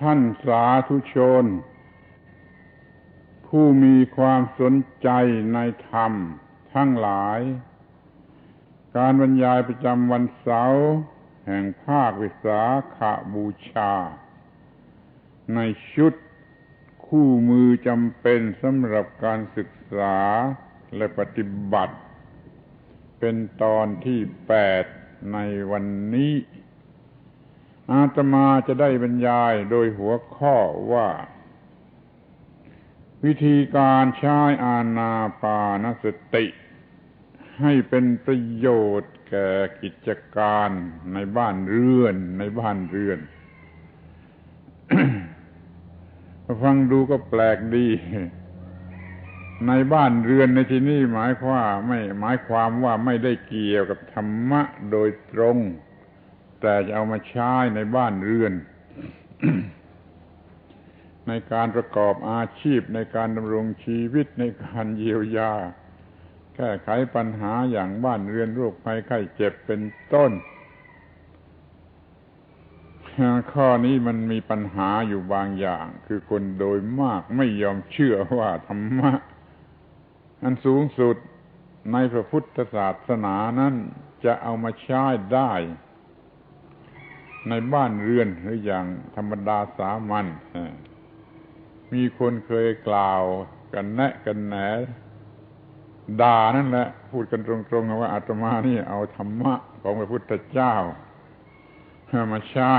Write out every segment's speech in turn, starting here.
ท่านสาธุชน ผู้มีความสนใจในธรรมทั้งหลาย การบรรยายประจำวันเสาร์แห่งภาควิสาขาบูชา ในชุดคู่มือจำเป็นสำหรับการศึกษาและปฏิบัติ เป็นตอนที่แปดในวันนี้ อาตมาจะได้บรรยายโดยหัวข้อว่า วิธีการใช้อาณาปานสติ ให้เป็นประโยชน์แก่กิจการในบ้านเรือนในบ้านเรือน ฟังดูก็แปลกดี ในบ้านเรือนในที่นี้หมายความไม่หมายความว่าไม่ได้เกี่ยวกับธรรมะโดยตรง แต่จะเอามาใช้ในบ้านเรือน ในการประกอบอาชีพในการดำรงชีวิตในการเยียวยา แก้ไขปัญหาอย่างบ้านเรือนโรคภัยไข้เจ็บเป็นต้น ข้อนี้มันมีปัญหาอยู่บางอย่าง คือคนโดยมากไม่ยอมเชื่อว่าธรรมะอันสูงสุดในพระพุทธศาสนานั้นจะเอามาใช้ได้ ในบ้านเรือนหรืออย่างธรรมดาสามัญมีคนเคยกล่าวกันแนะกันแหนด่านั่นแหละพูดกันตรงๆว่าอาตมานี่เอาธรรมะของพระพุทธเจ้ามาใช้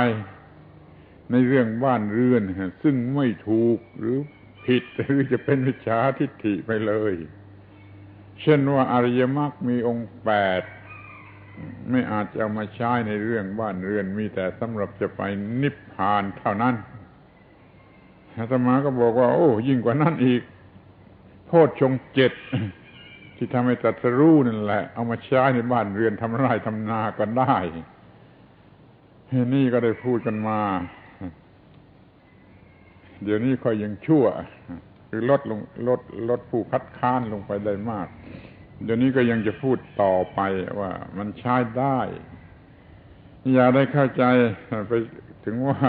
ในเรื่องบ้านเรือน ซึ่งไม่ถูกหรือผิดหรือจะเป็นวิชาทิฏฐิไปเลย เช่นว่าอริยมรรคมีองค์แปด ไม่อาจจะเอามาใช้ในเรื่องบ้านเรือนมีแต่สำหรับจะไปนิพพานเท่านั้นอาตมาก็บอกว่า โอ้ยิ่งกว่านั้นอีกโทษชงเจ็ดที่ทำให้ตัดสรู้นั่นแหละ เอามาใช้ในบ้านเรือนทำไร่ทำนาก็ได้นี่ก็ได้พูดกันมา เดี๋ยวนี้ค่อยยังชั่ว คือลดลงลดลดผู้คัดค้านลงไปได้มาก เดี๋ยวนี้ก็ยังจะพูดต่อไปว่ามันใช้ได้ อย่าได้เข้าใจไปถึงว่า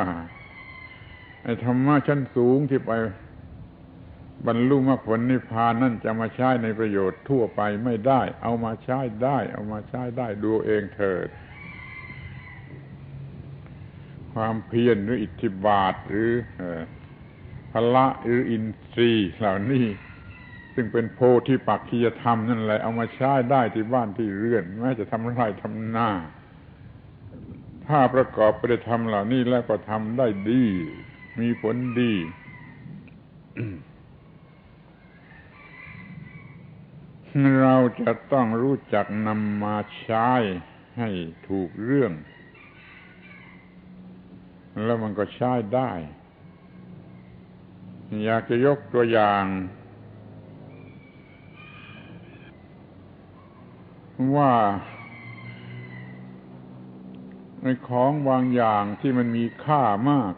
ไอ้ธรรมะชั้นสูงที่ไปบรรลุมรรคผลนิพพานนั่นจะมาใช้ในประโยชน์ทั่วไปไม่ได้ เอามาใช้ได้ เอามาใช้ได้ดูเองเถิด ความเพียรหรืออิทธิบาทหรือพละหรืออินทรีย์เหล่านี้ ซึ่งเป็นโพธิปักขียธรรมนั่นแหละเอามาใช้ได้ที่บ้านที่เรือนแม้จะทำไรทำนาถ้าประกอบไปด้วยธรรมเหล่านี้แล้วก็ทำได้ดี มีผลดี เราจะต้องรู้จักนำมาใช้ให้ถูกเรื่อง แล้วมันก็ใช้ได้ อยากจะยกตัวอย่าง ว่าในของบางอย่างที่มันมีค่ามาก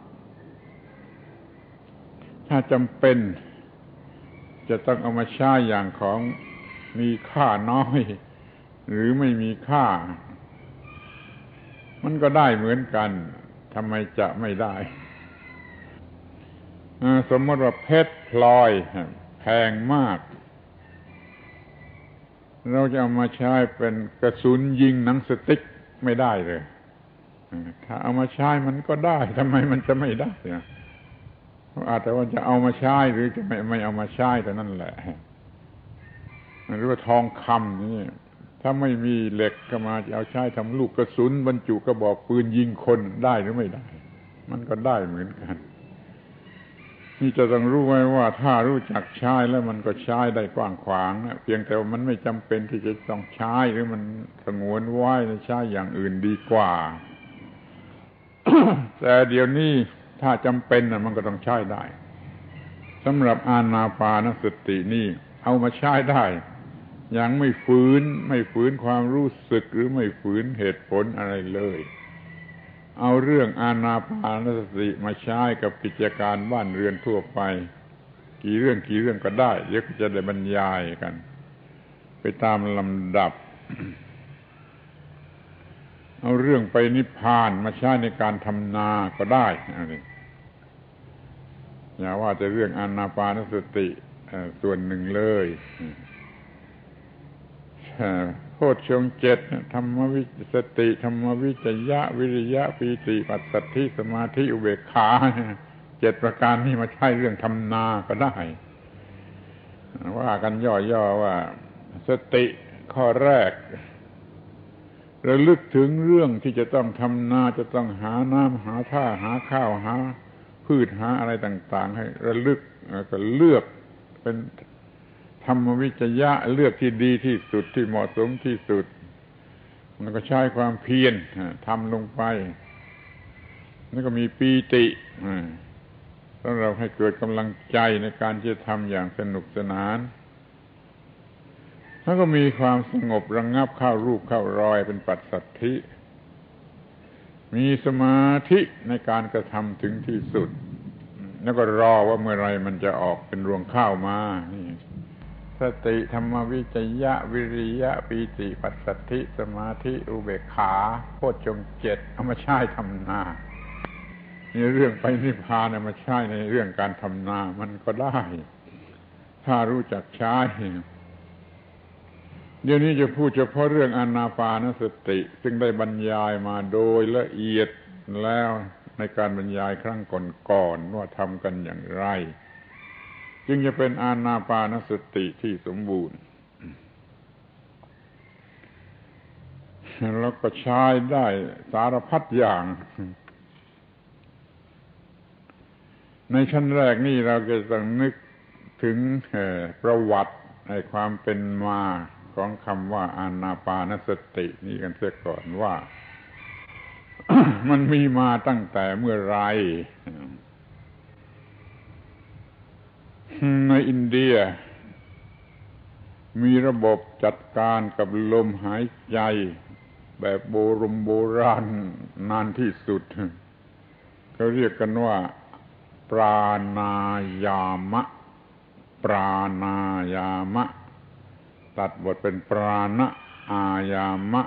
ถ้าจำเป็น จะต้องเอามาใช้อย่างของมีค่าน้อย หรือไม่มีค่า มันก็ได้เหมือนกันทำไมจะไม่ได้ สมมติว่าเพชรพลอยแพงมาก เราจะเอามาใช้เป็นกระสุนยิงหนังสติ๊กไม่ได้เลยถ้าเอามาใช้มันก็ได้ทำไมมันจะไม่ได้อาจจะว่าจะเอามาใช้หรือจะไม่ไม่เอามาใช้แต่นั่นแหละหรือว่าทองคำนี่ถ้าไม่มีเหล็กก็มาจะเอาใช้ทำลูกกระสุนบรรจุกระบอกปืนยิงคนได้หรือไม่ได้ มันก็ได้เหมือนกัน นี่จะต้องรู้ไว้ว่าถ้ารู้จักใช้แล้วมันก็ใช้ได้กว้างขวางนะเพียงแต่ว่ามันไม่จำเป็นที่จะต้องใช้หรือมันสงวนไว้ใช้อย่างอื่นดีกว่า แต่เดี๋ยวนี้ถ้าจำเป็นนะมันก็ต้องใช้ได้สำหรับอานาปานสตินี่ เอามาใช้ได้ยังไม่ฝืน ไม่ฝืนความรู้สึกหรือไม่ฝืนเหตุผลอะไรเลย เอาเรื่องอาณาปานสติมาใช้กับกิจการบ้านเรือนทั่วไป กี่เรื่องกี่เรื่องก็ได้เดี๋ยวจะได้บรรยายกัน ไปตามลำดับ เอาเรื่องไปนิพพานมาใช้ในการทำนาก็ได้อย่าว่าจะเรื่องอานาปานสติส่วนหนึ่งเลย โพชฌงเจ็ดธรรมวิสติ ธรรมวิจยะ วิริยะปีติปัสสัทธิสมาธิอุเบกขาเจ็ดประการนี้มาใช้เรื่องทำนาก็ได้ ว่ากันย่อๆว่า สติข้อแรกระลึกถึงเรื่องที่จะต้องทำนาจะต้องหาน้ำหาท่าหาข้าวหา พืชหาอะไรต่าง ๆ ให้ระลึกก็เลือกเป็น ธรรมวิจยะเลือกที่ดีที่สุดที่เหมาะสมที่สุด แล้วก็ใช้ความเพียรทำลงไป แล้วก็มีปีติสำหรับให้เกิดกำลังใจในการจะทำอย่างสนุกสนาน แล้วก็มีความสงบระงงับเข้ารูปเข้ารอยเป็นปัจสัทธิ มีสมาธิในการกระทำถึงที่สุด แล้วก็รอว่าเมื่อไรมันจะออกเป็นรวงข้าวมานี่ สติธรรมวิจยะวิริยะปีติปัสสัทธิสมาธิอุเบกขาโพชฌงเจ็ดเอามาใช้ทำนานี่เรื่องไปนิพพานเอามาใช้ในเรื่องการทำนา มันก็ได้ ถ้ารู้จักใช้เดี๋ยวนี้จะพูดเฉพาะเรื่องอนาปานสติ ซึ่งได้บรรยายมาโดยละเอียดแล้วในการบรรยายครั้งก่อนๆว่าทำกันอย่างไร จึงจะเป็นอานาปานสติที่สมบูรณ์ แล้วก็ใช้ได้สารพัดอย่าง ในชั้นแรกนี่เราจะต้องนึกถึงประวัติในความเป็นมาของคำว่าอานาปานสตินี่กันเสียก่อนว่า มันมีมาตั้งแต่เมื่อไร ในอินเดีย มีระบบจัดการกับลมหายใจ แบบโบรมโบราณนานที่สุดเขาเรียกกันว่า ปราณายามะ ปราณายามะ ตัดบทเป็นปราณะอายามะ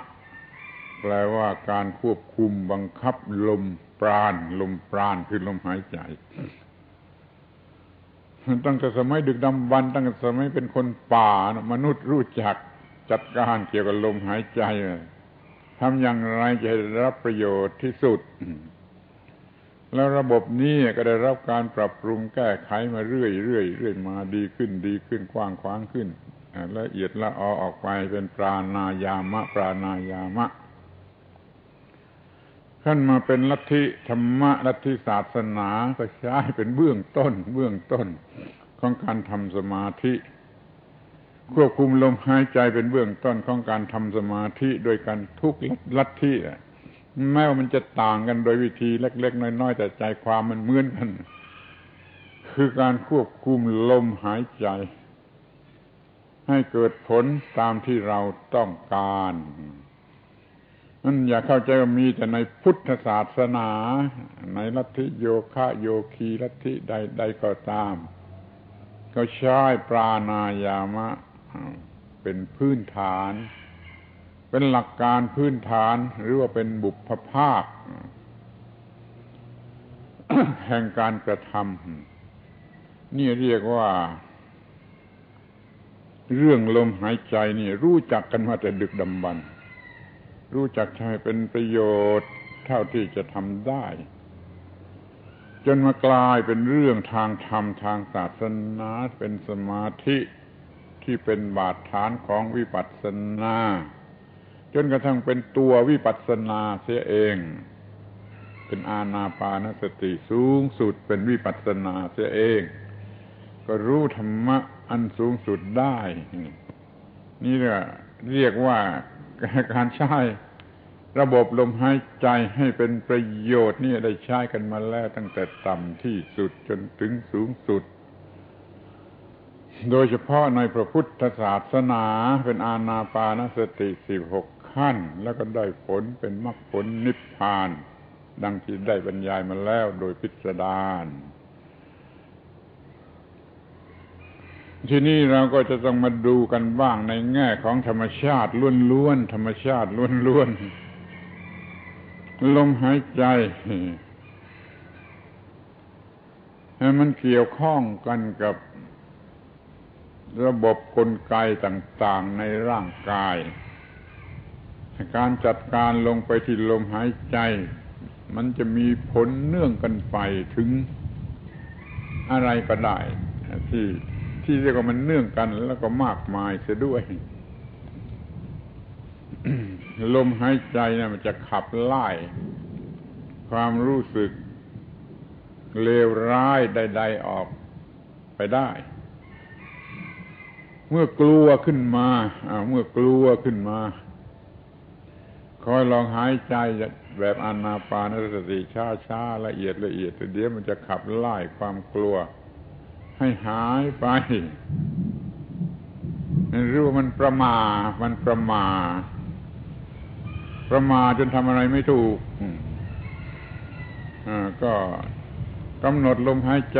แปลว่าการควบคุมบังคับลมปราณ ลมปราณคือลมหายใจ ตั้งแต่สมัยดึกดำบรรตั้งแต่สมัยเป็นคนป่ามนุษย์รู้จักจัดการเกี่ยวกับลมหายใจทำอย่างไรจะได้รับประโยชน์ที่สุด แล้วระบบนี้ก็ได้รับการปรับปรุงแก้ไขมาเรื่อยเรื่อยเรื่อยมาดีขึ้นดีขึ้นกว้างขวางขึ้นละเอียดละออออกไปเป็นปราณายามะ ปราณายามะ ขั้นมาเป็นลัทธิธรรมะลัทธิศาสนาก็ใช้เป็นเบื้องต้น เบื้องต้นของการทำสมาธิ ควบคุมลมหายใจเป็นเบื้องต้นของการทำสมาธิโดยการทุกลัทธิแม้ว่ามันจะต่างกันโดยวิธีเล็ก ๆ น้อย ๆ แต่ใจความมันเหมือนกัน คือการควบคุมลมหายใจ ให้เกิดผลตามที่เราต้องการ นั่นอย่าเข้าใจว่ามีแต่ในพุทธศาสนา ในลัทธิโยคะโยคีลัทธิใดใดก็ตาม ก็ใช้ปราณายามะ เป็นพื้นฐาน เป็นหลักการพื้นฐานหรือว่าเป็นบุพภาค แห่งการกระทำนี่เรียกว่า เรื่องลมหายใจนี่รู้จักกันมาแต่ดึกดำบรร รู้จักใช้เป็นประโยชน์เท่าที่จะทำได้ จนมากลายเป็นเรื่องทางธรรมทางศาสนาเป็นสมาธิที่เป็นบาดฐานของวิปัสสนา จนกระทั่งเป็นตัววิปัสสนาเสียเอง เป็นอาณาปานสติสูงสุดเป็นวิปัสสนาเสียเอง ก็รู้ธรรมะอันสูงสุดได้ นี่เรียกว่า การใช้ระบบลมหายใจให้เป็นประโยชน์นี่ได้ใช้กันมาแล้วตั้งแต่ต่ำที่สุดจนถึงสูงสุด โดยเฉพาะในพระพุทธศาสนาเป็นอาณาปานสติสิบหกขั้น แล้วก็ได้ผลเป็นมรรคผลนิพพาน ดังที่ได้บรรยายมาแล้วโดยพิสดาร ทีนี้เราก็จะต้องมาดูกันบ้างในแง่ของธรรมชาติล้วนๆธรรมชาติล้วนๆลมหายใจ มันเกี่ยวข้องกันกับระบบกลไกต่างๆในร่างกาย การจัดการลงไปที่ลมหายใจ มันจะมีผลเนื่องกันไปถึงอะไรก็ได้ที่ ที่เรียกว่ามันเนื่องกัน แล้วก็มากมายเสียด้วย ลมหายใจนะมันจะขับไล่ความรู้สึกเลวร้ายใด ๆออกไปได้ เมื่อกลัวขึ้นมาเมื่อกลัวขึ้นมา คอยลองหายใจแบบอนาปานสติช้าๆละเอียดละเอียดเดี๋ยวมันจะขับไล่ความกลัว ให้หายไปรู้ว่ามันประมา มันประมา ประมาจนทำอะไรไม่ถูกก็กำหนดลมหายใจ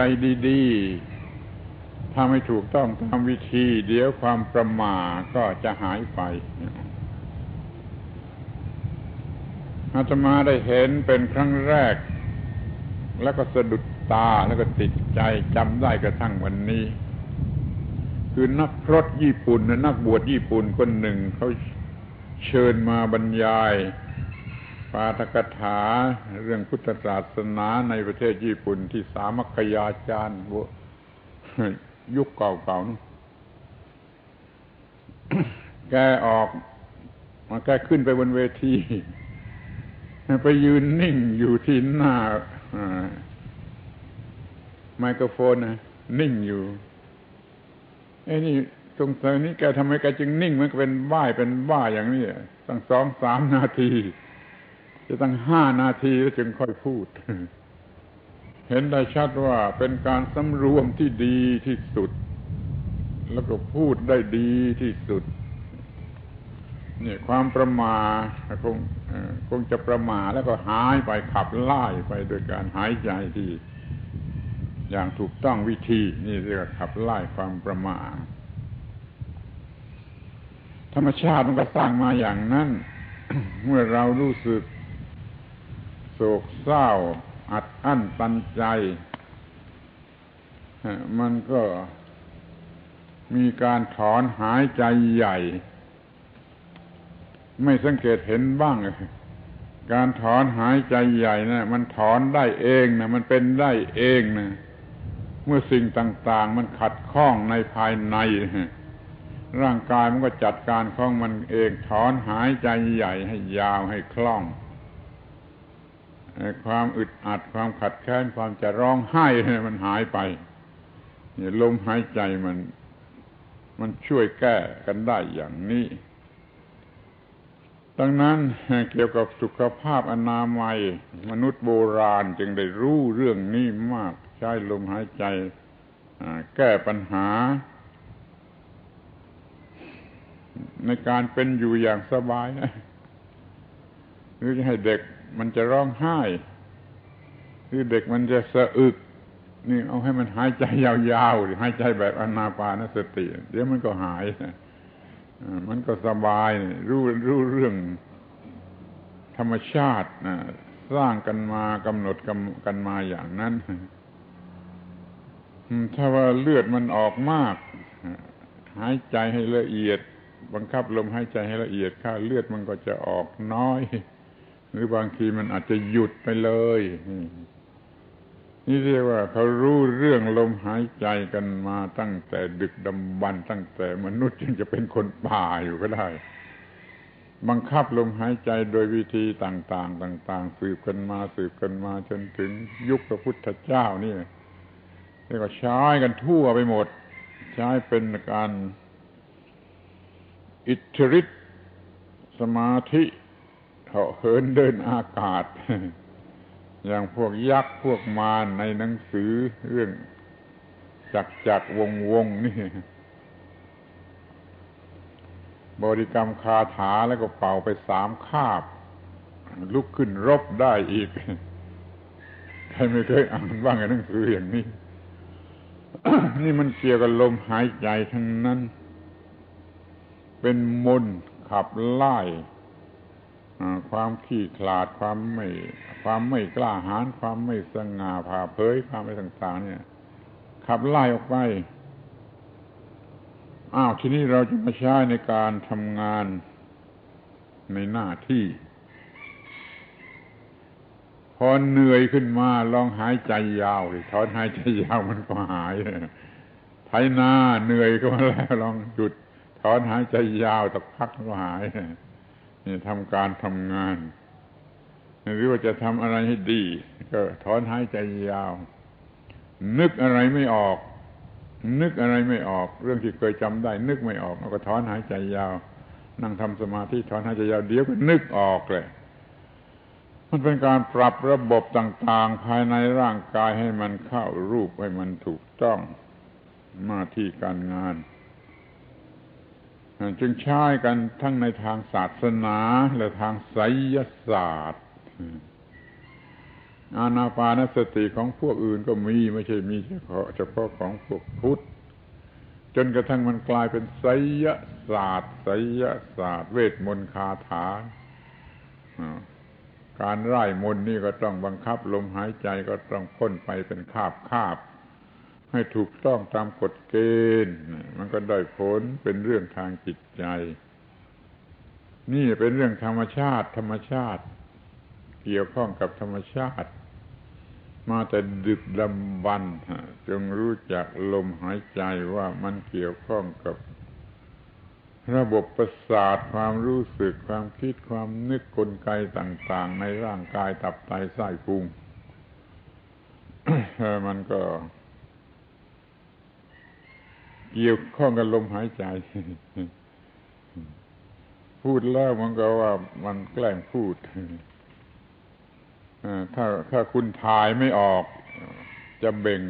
ดีๆ ถ้าไม่ถูกต้องตามวิธี เดี๋ยวความประมาก็จะหายไปอาตมาได้เห็นเป็นครั้งแรก แล้วก็สะดุด ตาแล้วก็ติดใจจำได้กระทั่งวันนี้ คือนักพรตญี่ปุ่นนักบวชญี่ปุ่นคนหนึ่งเขาเชิญมาบรรยายปาทกถาเรื่องพุทธศาสนาในประเทศญี่ปุ่นที่สามัคคยาจารย์ยุคเก่าๆแกออกมาแกขึ้นไปบนเวที ไปยืนนิ่งอยู่ที่หน้า ไมโครโฟนนะนิ่งอยู่ไอ้นี่สงสัยนี้แกทำไมแกจึงนิ่งมันก็เป็นบ้าเป็นบ้าอย่างนี้ตั้งสองสามนาที จะตั้งห้านาทีแล้วจึงค่อยพูด เห็นได้ชัดว่าเป็นการสำรวมที่ดีที่สุด แล้วก็พูดได้ดีที่สุดเนี่ยความประมาคงคงจะประมาแล้วก็หายไปขับไล่ไปโดยการหายใจที่ อย่างถูกต้องวิธี นี่เรียกขับไล่ความประมาทธรรมชาติมันก็สร้างมาอย่างนั้น เมื่อเรารู้สึก โศกเศร้า อัดอั้นตันใจ มันก็มีการถอนหายใจใหญ่ ไม่สังเกตเห็นบ้างการถอนหายใจใหญ่นะมันถอนได้เองนะมันเป็นได้เองนะ เมื่อสิ่งต่างๆ มันขัดข้องในภายใน ร่างกายมันก็จัดการของมันเองถอนหายใจใหญ่ให้ยาวให้คล่องความอึดอัดความขัดแค้นความจะร้องไห้มันหายไปเนี่ยลมหายใจมัน มันช่วยแก้กันได้อย่างนี้ ดังนั้นเกี่ยวกับสุขภาพอนามัย มนุษย์โบราณจึงได้รู้เรื่องนี้มาก ช้ลมหายใจแก้ปัญหา ในการเป็นอยู่อย่างสบายนะหรือจะให้เด็กมันจะร้องไห้คือเด็กมันจะสะอึก นี่เอาให้มันหายใจยาวๆหายใจแบบอนาปานสติ เดี๋ยวมันก็หายมันก็สบายรู้รู้เรื่องธรรมชาติสร้างกันมากำหนดกันมาอย่างนั้น ถ้าว่าเลือดมันออกมาก หายใจให้ละเอียด บังคับลมหายใจให้ละเอียดค่าเลือดมันก็จะออกน้อย หรือบางทีมันอาจจะหยุดไปเลยนี่เรียกว่าเขารู้เรื่องลมหายใจกันมาตั้งแต่ดึกดำบรรตั้งแต่มนุษย์ยังจะเป็นคนป่าอยู่ก็ได้ บังคับลมหายใจโดยวิธีต่าง ๆ ต่าง ๆ สืบกันมาสืบกันมาจนถึงยุคพระพุทธเจ้านี่ เรียกว่าใช้กันทั่วไปหมด ใช้เป็นการอิทธิฤทธิสมาธิเหาะเหินเดินอากาศ อย่างพวกยักษ์พวกมารในหนังสือเรื่องจักจักวงวงนี่ บริกรรมคาถาแล้วก็เป่าไปสามคาบ ลุกขึ้นรบได้อีก ใครไม่เคยอ่านบ้างในหนังสืออย่างนี้ นี่มันเกี่ยวกับลมหายใจทั้งนั้น เป็นมนขับไล่ความขี้ขลาดความไม่ ความไม่กล้าหาญความไม่สง่าผ่าเผยความไม่ต่าง ๆ เนี่ย ขับไล่ออกไปอ้าวทีนี้เราจะมาใช้ในการทำงานในหน้าที่ อเหนื่อยขึ้นมา ลองหายใจยาวถอนหายใจยาวมันก็หายไถหน้าเหนื่อยก็มาแล้วลองหยุดถอนหายใจยาวตักพักก็หายนี่ทำการทำงาน หรือว่าจะทำอะไรให้ดี ก็ถอนหายใจยาว นึกอะไรไม่ออก นึกอะไรไม่ออก เรื่องที่เคยจำได้ นึกไม่ออกเราก็ถอนหายใจยาว นั่งทำสมาธิถอนหายใจยาวเดี๋ยวก็นึกออกเลย มันเป็นการปรับระบบต่างๆ ภายในร่างกายให้มันเข้ารูปให้มันถูกต้องมาที่การงาน จึงใช้กันทั้งในทางศาสนาและทางไสยศาสตร์ อานาปานสติของพวกอื่นก็มีไม่ใช่มีเฉพาะเฉพาะของพวกพุทธจนกระทั่งมันกลายเป็นไสยศาสตร์ไสยศาสตร์ เวทมนต์คาถา การไล่มนนี่ก็ต้องบังคับลมหายใจก็ต้องพ่นไปเป็นคาบคาบ ให้ถูกต้องตามกฎเกณฑ์ มันก็ได้ผลเป็นเรื่องทางจิตใจ นี่เป็นเรื่องธรรมชาติ ธรรมชาติ เกี่ยวข้องกับธรรมชาติ มาแต่ดึกดำบรรจงรู้จักลมหายใจว่ามันเกี่ยวข้องกับ ระบบประสาทความรู้สึกความคิดความนึกกลไกต่างๆ ในร่างกายตับไตไส้พุงมันก็ เกี่ยวข้องกับลมหายใจ พูดแล้วมันก็ว่ามันแกล้งพูดถ้าถ้าคุณถ่ายไม่ออก จะเบ่ง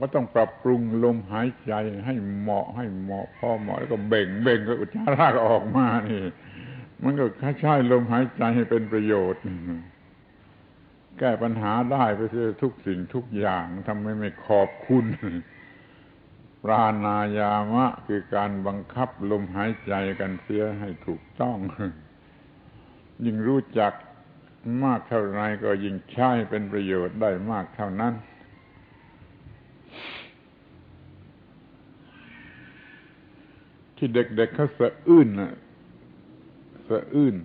ก็ต้องปรับปรุงลมหายใจให้เหมาะให้เหมาะพอเหมาะแล้วก็เบ่งเบ่งก็อุจจาระก็ออกมานี่ มันก็ค่าใช้ลมหายใจให้เป็นประโยชน์ แก้ปัญหาได้ไปเสียทุกสิ่งทุกอย่างทำให้ไม่ขอบคุณปรานายามะคือการบังคับลมหายใจกันเสียให้ถูกต้อง ยิ่งรู้จักมากเท่าไรก็ยิ่งใช้เป็นประโยชน์ได้มากเท่านั้น ที่เด็กๆเขาสะอื้นนะสะอื้น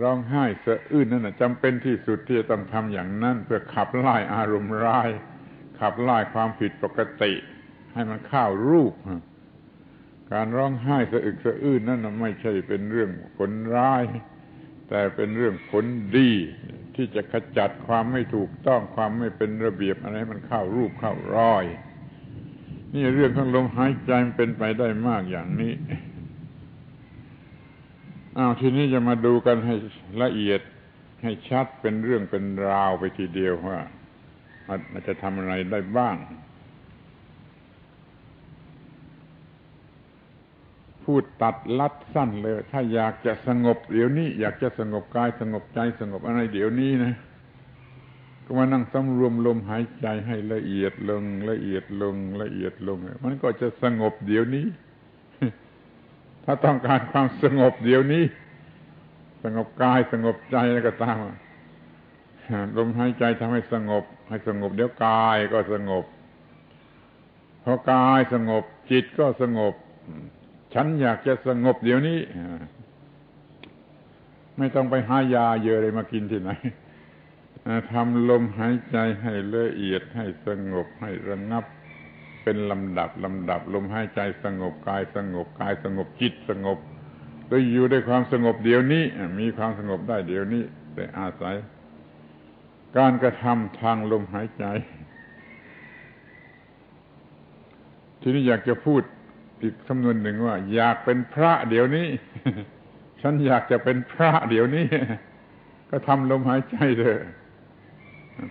ร้องไห้สะอื้นนั่นจำเป็นที่สุดที่จะต้องทำอย่างนั้น เพื่อขับไล่อารมณ์ร้าย ขับไล่ความผิดปกติ ให้มันเข้ารูป การร้องไห้สะอึกสะอื้นนั่นไม่ใช่เป็นเรื่องผลร้าย แต่เป็นเรื่องผลดี ที่จะขจัดความไม่ถูกต้องความไม่เป็นระเบียบอะไรมันเข้ารูปเข้ารอย นี่เรื่องของลมหายใจมันเป็นไปได้มากอย่างนี้อ้าวทีนี้จะมาดูกันให้ละเอียดให้ชัดเป็นเรื่องเป็นราวไปทีเดียวว่ามันจะทำอะไรได้บ้าง พูดตัดลัดสั้นเลย ถ้าอยากจะสงบเดี๋ยวนี้ อยากจะสงบกายสงบใจสงบอะไรเดี๋ยวนี้นะ ก็มานั่งสำรวมลมหายใจให้ละเอียดลง ละเอียดลง ละเอียดลง มันก็จะสงบเดี๋ยวนี้ ถ้าต้องการความสงบเดี๋ยวนี้ สงบกายสงบใจแล้วก็ตามลมหายใจทำให้สงบ ให้สงบ เดี๋ยวกายก็สงบพอกายสงบ จิตก็สงบ ฉันอยากจะสงบเดี๋ยวนี้ ไม่ต้องไปหายาเยอะเลยมากินที่ไหน ทำลมหายใจให้ละเอียดให้สงบให้ระงับ เป็นลำดับลำดับลมหายใจสงบกายสงบกายสงบจิตสงบโดยอยู่ด้วยความสงบเดี๋ยวนี้ มีความสงบได้เดี๋ยวนี้ แต่อาศัย การกระทำทางลมหายใจ ทีนี้อยากจะพูดอีกคำนวนหนึ่งว่า อยากเป็นพระเดี๋ยวนี้ ฉันอยากจะเป็นพระเดี๋ยวนี้ ก็ทำลมหายใจเถอะ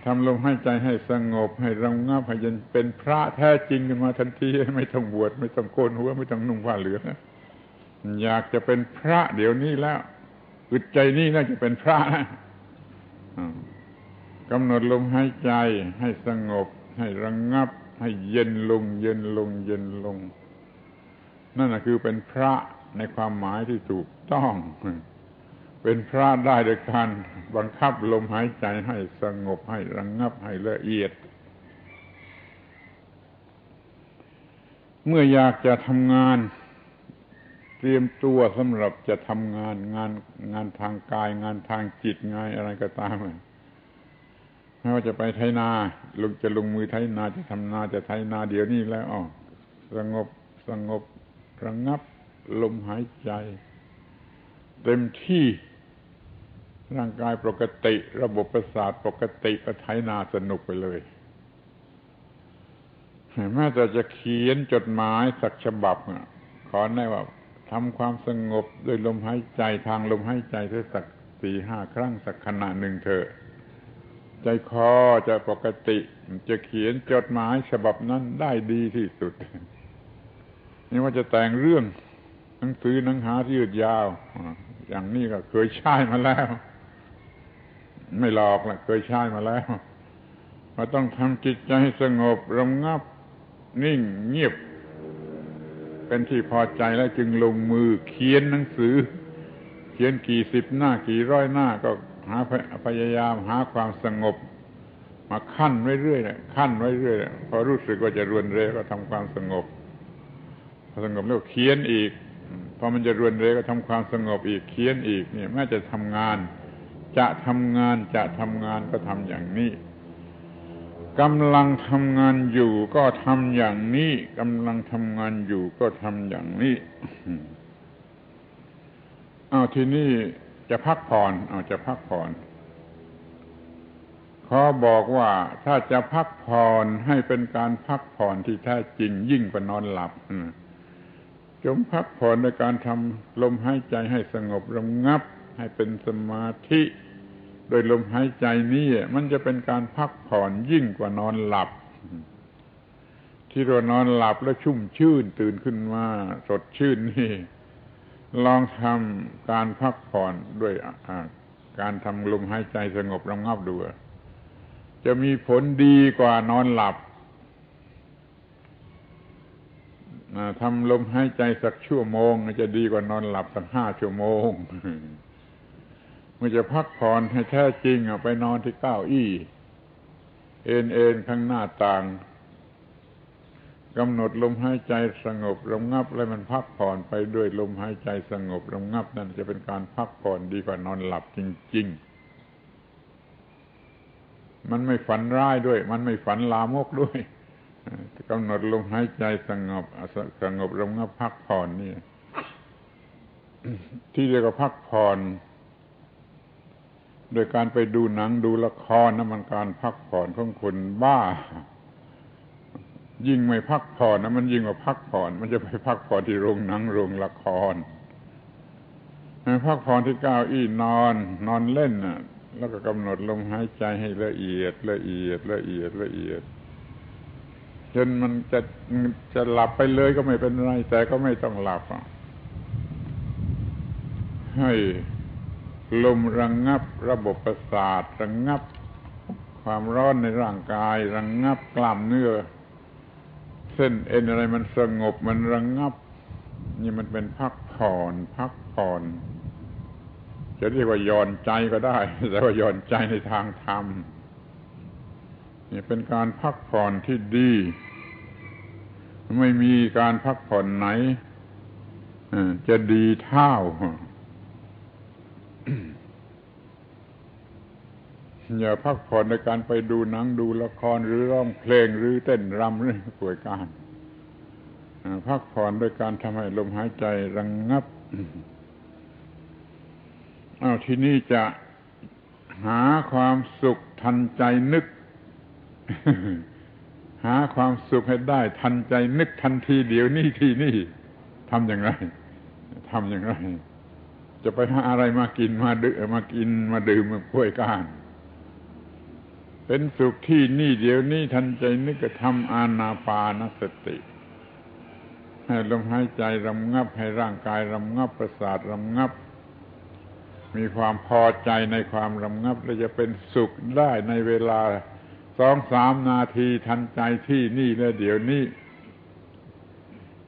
ทำลมหายใจให้สงบ ให้ระงับให้ยันเป็นพระแท้จริงกันมาทันที ไม่ต้องบวชไม่ต้องโกนหัวไม่ต้องนุ่งผ้าเหลืองอยากจะเป็นพระเดี๋ยวนี้แล้วอึดใจนี่น่าจะเป็นพระนะกำหนดลมหายใจ ให้สงบ ให้ระงับ ให้เย็นลง เย็นลง เย็นลง นั่นคือเป็นพระในความหมายที่ถูกต้อง เป็นพระได้โดยการบังคับลมหายใจให้สงบให้ระงงับให้ละเอียด เมื่ออยากจะทำงาน เตรียมตัวสำหรับจะทำงานงานงานทางกายงานทางจิตงานอะไรก็ตามไม่ว่าจะไปไถนาลงจะลงมือไถนาจะทำนาจะไถนาเดี๋ยวนี้แล้วอ๋อสงบสงบระงับลมหายใจ เต็มที่ ร่างกายปกติ ระบบประสาทปกติก็ไถนาสนุกไปเลยแม้แต่จะเขียนจดหมายสักฉบับขอแน่ว่าทำความสงบด้วยลมหายใจทางลมหายใจสักสี่ห้าครั้งสักขณะหนึ่งเถอะใจคอจะปกติจะเขียนจดหมายฉบับนั้นได้ดีที่สุด นี่ว่าจะแต่งเรื่องหนังสือหนังหาที่ยืดยาว อย่างนี้ก็เคยใช้มาแล้ว ไม่หลอกละเคยใช้มาแล้วว่าต้องทำจิตใจให้สงบระงับ นิ่งเงียบ เป็นที่พอใจแล้วจึงลงมือเขียนหนังสือ เขียนกี่สิบหน้ากี่ร้อยหน้าก็หาพยายามหาความสงบ มาขั้นไว้เรื่อยขั้นไว้เรื่อยพอรู้สึกว่าจะรวนเรก็ทำความสงบพอสงบแล้วเขียนอีกพอมันจะรวนเรก็ทำความสงบอีกเขียนอีกเนี่ยแม้จะทำงาน จะทำงานจะทำงานก็ทำอย่างนี้กำลังทำงานอยู่ก็ทำอย่างนี้กำลังทำงานอยู่ก็ทำอย่างนี้เอาทีนี้จะพักผ่อนเอาจะพักผ่อนขอบอกว่าถ้าจะพักผ่อนให้เป็นการพักผ่อนที่แท้จริงยิ่งกว่านอนหลับจงพักผ่อนในการทำลมหายใจให้สงบระงับ ให้เป็นสมาธิ โดยลมหายใจนี้มันจะเป็นการพักผ่อนยิ่งกว่านอนหลับ ที่เรานอนหลับแล้วชุ่มชื่นตื่นขึ้นมาสดชื่นนี่ ลองทำการพักผ่อนด้วยการทำลมหายใจสงบระงับดูจะมีผลดีกว่านอนหลับทำลมหายใจสักชั่วโมง จะดีกว่านอนหลับสักห้าชั่วโมง มื่อจะพักผ่อนให้แท้จริงไปนอนที่เก้าอี้ เอ็นเอ็นข้างหน้าต่างกำหนดลมหายใจสงบระงับแล้วมันพักผ่อนไปด้วยลมหายใจสงบระงับ นั่นจะเป็นการพักผ่อนดีกว่านอนหลับจริง ๆ มันไม่ฝันร้ายด้วย มันไม่ฝันลามกด้วยกำหนดลมหายใจสงบสงบระงับพักผ่อนนี่ที่เรียกว่าพักผ่อน โดยการไปดูหนังดูละครนะมันการพักผ่อนของคนบ้า ยิ่งไม่พักผ่อนนะมันยิ่งกว่าพักผ่อน มันจะไปพักผ่อนที่โรงหนังโรงละครพักผ่อนที่ก้าวอี้นอน นอนเล่นน่ะ แล้วก็กำหนดลมหายใจให้ละเอียดละเอียดละเอียดละเอียดจนมันจะจะหลับไปเลยก็ไม่เป็นไรแต่ก็ไม่ต้องหลับอะให้ ลมระงงับระบบประสาทระงงับ ความร้อนในร่างกายระงงับกล้ามเนื้อ เส้นเอ็นอะไรมันสงบมันระงงับ นี่มันเป็นพักผ่อน พักผ่อน จะเรียกว่าย่อนใจก็ได้ แต่ว่าย่อนใจในทางธรรมนี่เป็นการพักผ่อนที่ดี ไม่มีการพักผ่อนไหนจะดีเท่า อย่าพักผ่อนในการไปดูหนังดูละครหรือร้องเพลงหรือเต้นรำหรือป่วยการพักผ่อนโดยการทำให้ลมหายใจระงงับเอาที่นี่จะหาความสุขทันใจนึก หาความสุขให้ได้ ทันใจนึกทันทีเดี๋ยวนี้ทีนี่ทำอย่างไรทำอย่างไร จะไปหาอะไรมากินมาดื่มมากินมาดื่มมาป่วยการเป็นสุขที่นี่เดี๋ยวนี้ทันใจนึกทำอานาปานสติ ให้ลมหายใจรำงับให้ร่างกายรำงับประสาทรำงับ มีความพอใจในความรำงับ และจะเป็นสุขได้ในเวลาสองสามนาทีทันใจที่นี่และเดี๋ยวนี้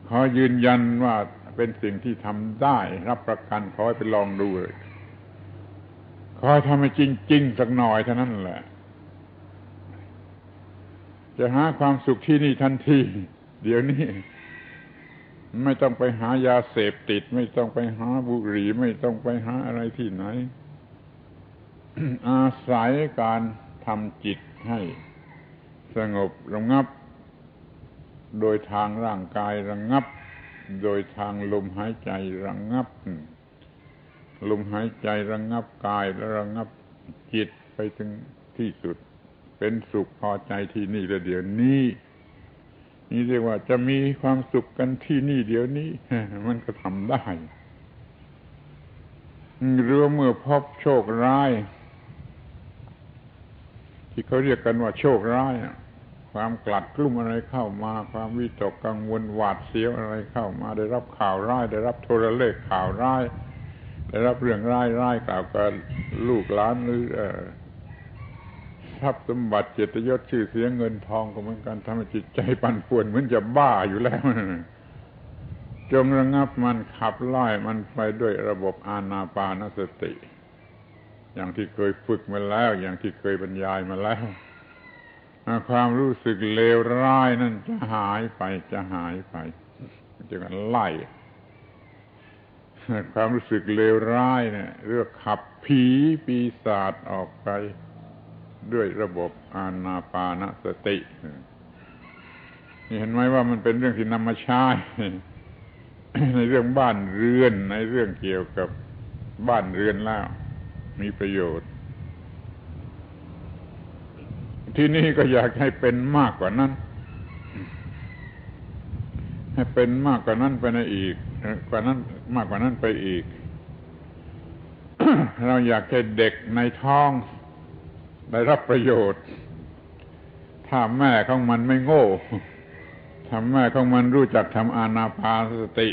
ขอยืนยันว่า เป็นสิ่งที่ทำได้ รับประกันขอให้ไปลองดูเลยขอให้ทำให้จริง ๆ สักหน่อยเท่านั้นแหละ จะหาความสุขที่นี่ทันที เดี๋ยวนี้ ไม่ต้องไปหายาเสพติด ไม่ต้องไปหาบุหรี่ไม่ต้องไปหาอะไรที่ไหน อาศัยการทำจิตให้สงบระงับ โดยทางร่างกายระงับ โดยทางลมหายใจระงับ ลมหายใจระงับกายและระงับจิตไปถึงที่สุด เป็นสุขพอใจที่นี่และเดี๋ยวนี้ นี่เรียกว่าจะมีความสุขกันที่นี่เดี๋ยวนี้มันก็ทำได้หรือเมื่อพบโชคร้าย ที่เขาเรียกกันว่าโชคร้าย ความกลัดกลุ้มอะไรเข้ามา ความวิตกกังวลหวาดเสียวอะไรเข้ามา ได้รับข่าวร้าย ได้รับโทรเลขข่าวร้าย ได้รับเรื่องร้ายร้ายกล่าวกับลูกหลานหรือทรัพย์สมบัติเจตยศชื่อเสียงเงินทองก็เหมือนกันทำให้จิตใจปั่นป่วนเหมือนจะบ้าอยู่แล้วจงระงับมันขับไล่มันไปด้วยระบบอานาปานสติ อย่างที่เคยฝึกมาแล้ว อย่างที่เคยบรรยายมาแล้ว ความรู้สึกเลวร้ายนั่นจะหายไปจะหายไปจะกันไล่ความรู้สึกเลวร้ายเนี่ยเรื่องขับผีปีศาจออกไป ด้วยระบบอานาปานสตินี่เห็นไหมว่ามันเป็นเรื่องที่นำมาใช้ในเรื่องบ้านเรือนในเรื่องเกี่ยวกับบ้านเรือนแล้ว มีประโยชน์ ที่นี่ก็อยากให้เป็นมากกว่านั้น ให้เป็นมากกว่านั้นไปในอีกกว่านั้นมากกว่านั้นไปอีก เราอยากให้เด็กในท้องได้รับประโยชน์ ถ้าแม่ของมันไม่โง่ถ้าแม่ของมันรู้จักทำอานาปานสติ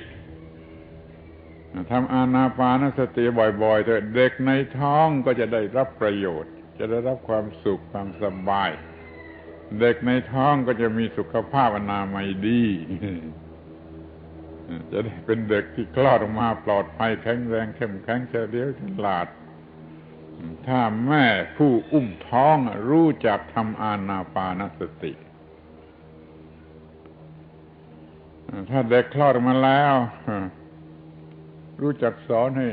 ทำอานาปานสติบ่อยๆเถอะเด็กในท้องก็จะได้รับประโยชน์ จะได้รับความสุขความสบาย เด็กในท้องก็จะมีสุขภาพอนามัยดี จะได้เป็นเด็กที่คลอดออกมาปลอดภัยแข็งแรงเข้มแข็งเฉลียวฉลาด ถ้าแม่ผู้อุ้มท้องรู้จักทำอานาปานสติ ถ้าเด็กคลอดมาแล้ว รู้จักสอนให้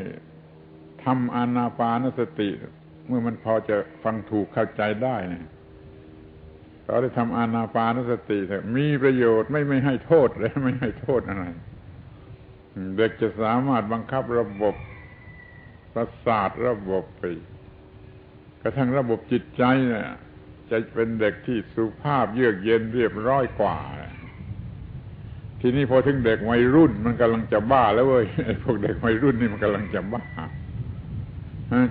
ทำอานาปานสติ เมื่อมันพอจะฟังถูกเข้าใจได้เนี่ยสอนให้ทำอานาปานสติมีประโยชน์ไม่ไม่ให้โทษเลยไม่ให้โทษอะไร เด็กจะสามารถบังคับระบบประสาทระบบไปกระทั่งระบบจิตใจเนี่ยจะเป็นเด็กที่สุภาพเยือกเย็นเรียบร้อยกว่า ทีนี้พอถึงเด็กวัยรุ่นมันกำลังจะบ้าแล้วเว้ยพวกเด็กวัยรุ่นนี่มันกำลังจะบ้า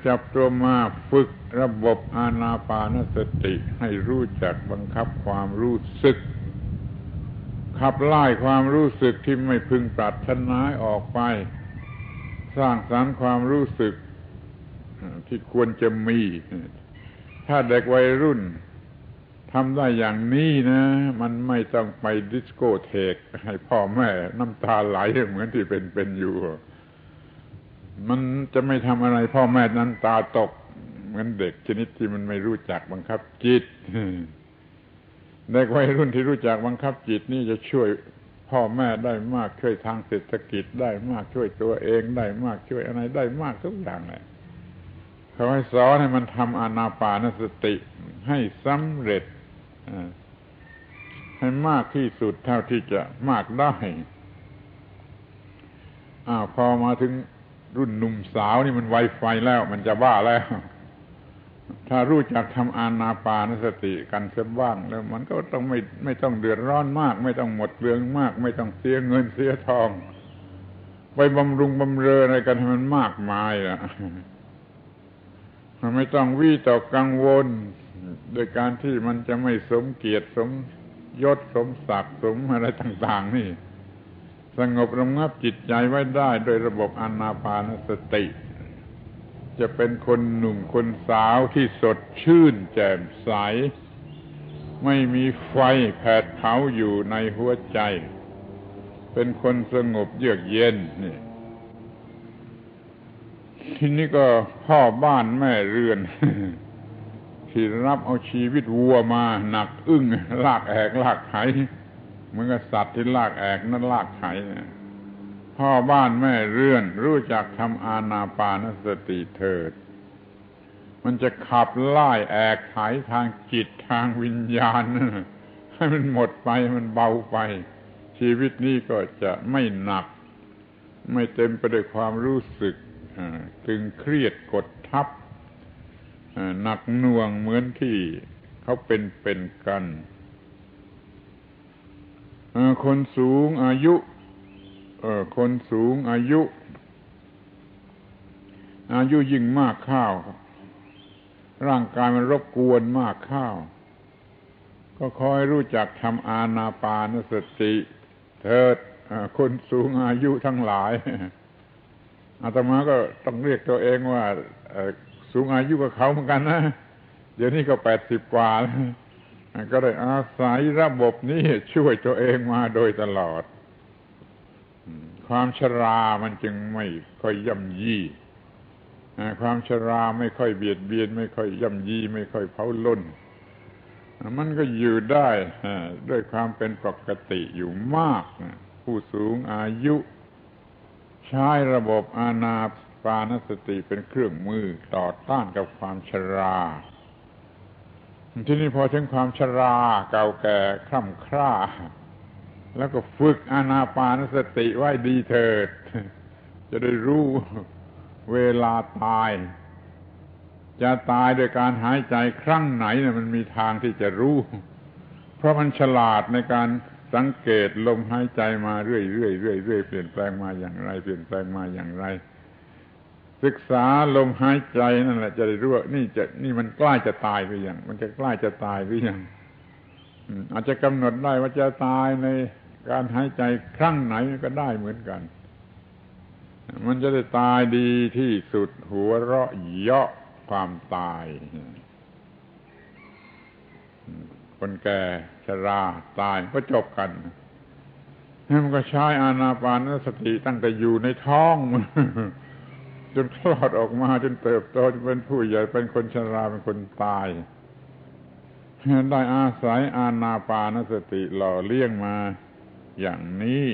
จับตัวมาฝึกระบบอาณาปานสติให้รู้จักบังคับความรู้สึก ขับไล่ความรู้สึกที่ไม่พึงปรารถนาออกไป สร้างสรรค์ความรู้สึกที่ควรจะมี ถ้าเด็กวัยรุ่นทำได้อย่างนี้นะ มันไม่ต้องไปดิสโกเทก ให้พ่อแม่น้ำตาไหลเหมือนที่เป็นเป็นอยู่ มันจะไม่ทำอะไรพ่อแม่นั้นตาตกเหมือนเด็กชนิดที่มันไม่รู้จักบังคับจิตเด็กวัยรุ่นที่รู้จักบังคับจิตนี่จะช่วยพ่อแม่ได้มากช่วยทางเศรษฐกิจได้มากช่วยตัวเองได้มากช่วยอะไรได้มากทุกอย่างเลยเขาให้สอนให้มันทำอนาปานสติ ให้สำเร็จให้มากที่สุดเท่าที่จะมากได้อาพอมาถึง รุ่นหนุ่มสาวนี่มันไวไฟแล้ว มันจะบ้าแล้ว ถ้ารู้จักทำอานาปานสติกันเสักบ้าง แล้วมันก็ต้องไม่ไม่ต้องเดือดร้อนมาก ไม่ต้องหมดเปลืองมาก ไม่ต้องเสียเงินเสียทอง ไปบำรุงบำเรออะไรกันให้มันมากมายอะไม่ต้องวิตกกังวล โดยการที่มันจะไม่สมเกียรติสมยศสมศักดิ์สมอะไรต่าง ๆ นี่ สงบระงับจิตใจไว้ได้โดยระบบอนาปานสติ จะเป็นคนหนุ่มคนสาวที่สดชื่นแจ่มใส ไม่มีไฟแผดเผาอยู่ในหัวใจ เป็นคนสงบเยือกเย็นนี่ทีนี้ก็พ่อบ้านแม่เรือน ที่รับเอาชีวิตวัวมาหนักอึ้งลากแอกลากไถเห มือนกับสัตว์ที่ลากแอกนั่นลากไข่พ่อบ้านแม่เรือน รู้จักทำอาณาปานสติเถิด มันจะขับไล่แอกไถทางจิตทางวิญญาณให้มันหมดไปมันเบาไป ชีวิตนี้ก็จะไม่หนัก ไม่เต็มไปด้วยความรู้สึกตึงเครียดกดทับหนักหน่วงเหมือนที่เขาเป็นเป็นกัน คนสูงอายุคนสูงอายุ อายุยิ่งมากข้าว ร่างกายมันรบกวนมากข้าว ก็คอยรู้จักทำอาณาปานสติ เถิดคนสูงอายุทั้งหลายอาตมาก็ต้องเรียกตัวเองว่าสูงอายุกับเขาเหมือนกันนะ เดี๋ยวนี้ก็แปดสิบกว่าแล้ว ก็ได้อาศัยระบบนี้ช่วยตัวเองมาโดยตลอด ความชรามันจึงไม่ค่อยย่ำยี่ความชราไม่ค่อยเบียดเบียน ไม่ค่อยย่ำยี่ไม่ค่อยเผาล้น มันก็อยู่ได้ด้วยความเป็นปกติอยู่มาก ผู้สูงอายุ ใช้ระบบอาณาปานสติเป็นเครื่องมือต่อต้านกับความชรา ที่นี่พอถึงความชราเก่าแก่คร่ำคร่า แล้วก็ฝึกอานาปานสติไว้ดีเถิด จะได้รู้เวลาตาย จะตายโดยการหายใจครั้งไหนเนี่ยมันมีทางที่จะรู้ เพราะมันฉลาดในการสังเกตลมหายใจมาเรื่อยๆเรื่อยๆเรื่อยเปลี่ยนแปลงมาอย่างไร เปลี่ยนแปลงมาอย่างไร ศึกษาลมหายใจนั่นแหละจะได้รู้ว่านี่จะนี่มันใกล้จะตายหรือยังมันจะใกล้จะตายหรือยังอาจจะกำหนดได้ว่าจะตายในการหายใจครั้งไหนก็ได้เหมือนกัน มันจะได้ตายดีที่สุดหัวเราะเยาะความตายคนแก่ชราตายก็จบกันมันก็ใช้อานาปานสติตั้งแต่อยู่ในท้อง จนคลอดออกมาจนเติบโตจนเป็นผู้ใหญ่เป็นคนชราเป็นคนตาย ได้อาศัยอาณาปานสติหล่อเลี้ยงมาอย่างนี้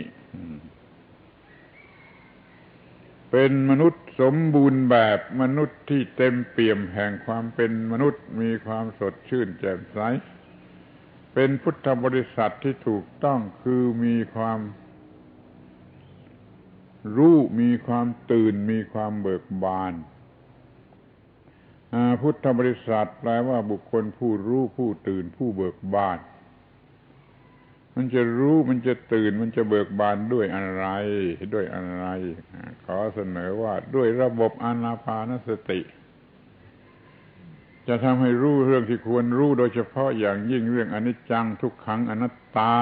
เป็นมนุษย์สมบูรณ์แบบมนุษย์ที่เต็มเปี่ยมแห่งความเป็นมนุษย์มีความสดชื่นแจ่มใส เป็นพุทธบริษัทที่ถูกต้องคือมีความ รู้มีความตื่นมีความเบิกบานพุทธบริษัทแปลว่าบุคคลผู้รู้ผู้ตื่นผู้เบิกบาน มันจะรู้มันจะตื่นมันจะเบิกบานด้วยอะไรด้วยอะไร ขอเสนอว่าด้วยระบบอานาปานสติ จะทำให้รู้เรื่องที่ควรรู้โดยเฉพาะอย่างยิ่งเรื่องอนิจจังทุกขังอนัตตา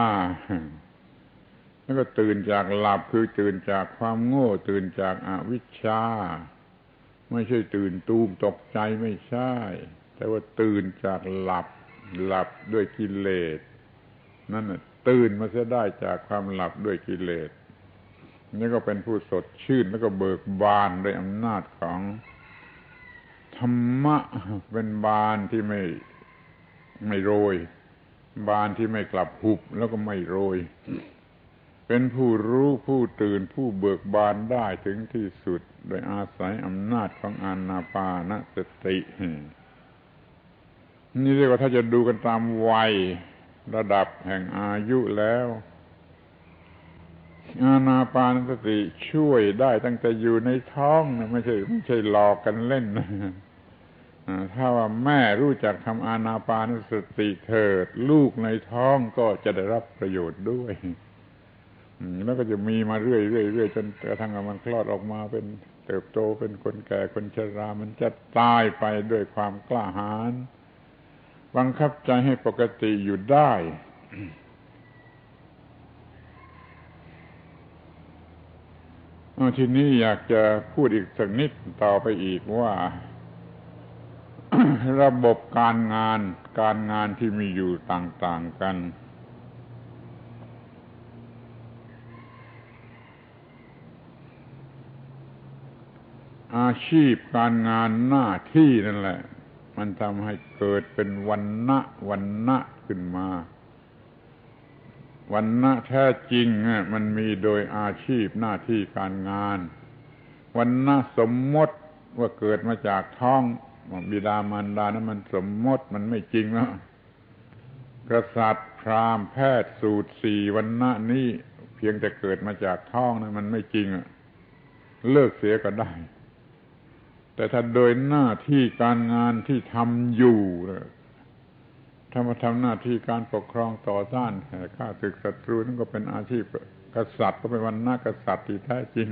แล้วก็ตื่นจากหลับคือตื่นจากความโง่ ตื่นจากอาวิชชา ไม่ใช่ตื่นตูมตกใจไม่ใช่ แต่ว่าตื่นจากหลับ หลับด้วยกิเลสนั่นตื่นมาเสียได้จากความหลับด้วยกิเลสนี่ก็เป็นผู้สดชื่นแล้วก็เบิกบานด้วยอำนาจของธรรมะเป็นบานที่ไม่ไม่โรย บานที่ไม่กลับหุบแล้วก็ไม่โรย เป็นผู้รู้ผู้ตื่นผู้เบิกบานได้ถึงที่สุด โดยอาศัยอำนาจของอานาปานสติ นี่เรียกว่าถ้าจะดูกันตามวัยระดับแห่งอายุแล้ว อานาปานสติช่วยได้ตั้งแต่อยู่ในท้องนะไม่ใช่ไม่ใช่หลอกกันเล่นนะถ้าว่าแม่รู้จักทำอานาปานสติเถิด ลูกในท้องก็จะได้รับประโยชน์ด้วย แล้วก็จะมีมาเรื่อยเรื่อยเรื่อยจนกระทั่งมันคลอดออกมาเป็นเติบโตเป็นคนแก่คนชรา มันจะตายไปด้วยความกล้าหาญบังคับใจให้ปกติอยู่ได้ ทีนี้อยากจะพูดอีกสักนิดต่อไปอีกว่า ระบบการงานการงานที่มีอยู่ต่าง ๆ กัน อาชีพการงานหน้าที่นั่นแหละ มันทำให้เกิดเป็นวันณะวันณะขึ้นมาวันณะแท้จริงมันมีโดยอาชีพหน้าที่การงานวันณะสมมติว่าเกิดมาจากท้องบิดามารดานั้นมันสมมติมันไม่จริงแล้วกษัตริย์พราหมณ์แพทย์สูตรสี่วันณะนี้เพียงแต่เกิดมาจากท้องนะมันไม่จริงอะเลิกเสียก็ได้ แต่ถ้าโดยหน้าที่การงานที่ทำอยู่ถ้ามาทำหน้าที่การปกครองต่อต้านข้าศึกศัตรูนั่นก็เป็นอาชีพกษัตริย์ก็เป็นวันหน้ากษัตริย์ที่แท้จริง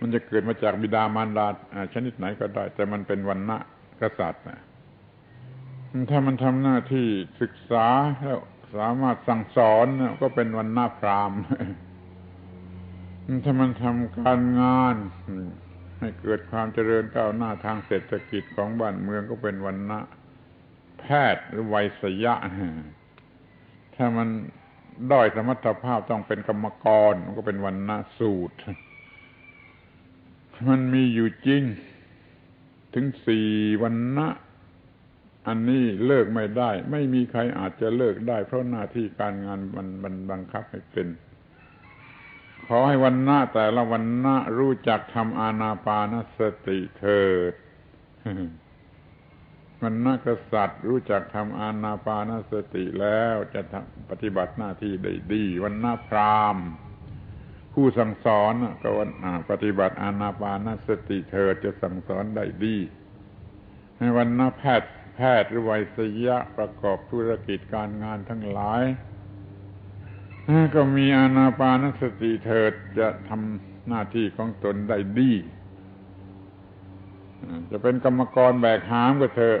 มันจะเกิดมาจากบิดามารดาชนิดไหนก็ได้ แต่มันเป็นวันณะกษัตริย์นะถ้ามันทำหน้าที่ศึกษาแล้วสามารถสั่งสอนก็เป็นวันหน้าพรามถ้ามันทำการงาน ให้เกิดความเจริญก้าวหน้าทางเศรษฐกิจของบ้านเมืองก็เป็นวันณะแพทย์หรือไวยสยะ ถ้ามันด้อยสมรรถภาพต้องเป็นกรรมกรมันก็เป็นวันณะสูตร มันมีอยู่จริง ถึงสี่วันณะอันนี้เลิกไม่ได้ ไม่มีใครอาจจะเลิกได้ เพราะหน้าที่การงานมันมันบังคับให้เป็น อให้วันหน้าแต่ละวันหน้ารู้จักทำอาณาปานสติเถิดมันนักษัตริย์รู้จักทำอาณาปานสติแล้วจะทำปฏิบัติหน้าที่ได้ดี วันหน้าพรามผู้สั่งสอนก็วันปฏิบัติอาณาปานสติเถิดจะสั่งสอนได้ดีในวันหน้าแพทย์แพทย์หรือวิศยะประกอบธุรกิจการงานทั้งหลาย ก็มีอานาปานสติเถิดจะทำหน้าที่ของตนได้ดี จะเป็นกรรมกรแบกหามก็เถอะ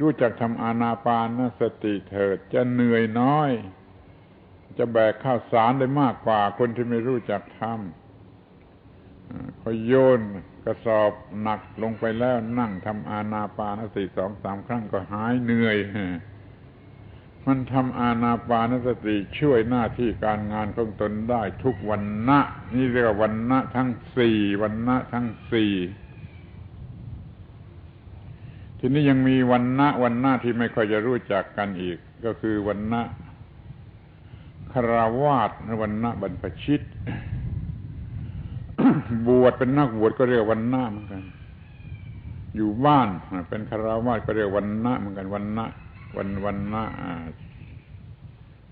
รู้จักทำอานาปานสติเถิดจะเหนื่อยน้อย จะแบกข้าวสารได้มากกว่า คนที่ไม่รู้จักทำพอโยนกระสอบหนักลงไปแล้วนั่งทำอาณาปานสติสองสามครั้งก็หายเหนื่อย มันทำอาณาปานสติช่วยหน้าที่การงานของตนได้ทุกวันนะนี่เรียกว่าวันนะทั้งสี่วันนะทั้งสี่ทีนี้ยังมีวันนะวันนะที่ไม่ค่อยจะรู้จักกันอีก ก็คือวันนะคาราวาสวันนะบรรพชิต บวชเป็นนักบวชก็เรียกวันน้าเหมือนกัน อยู่บ้านเป็นคาราวาสก็เรียกวันน้าเหมือนกันวันน้า วันวันน้า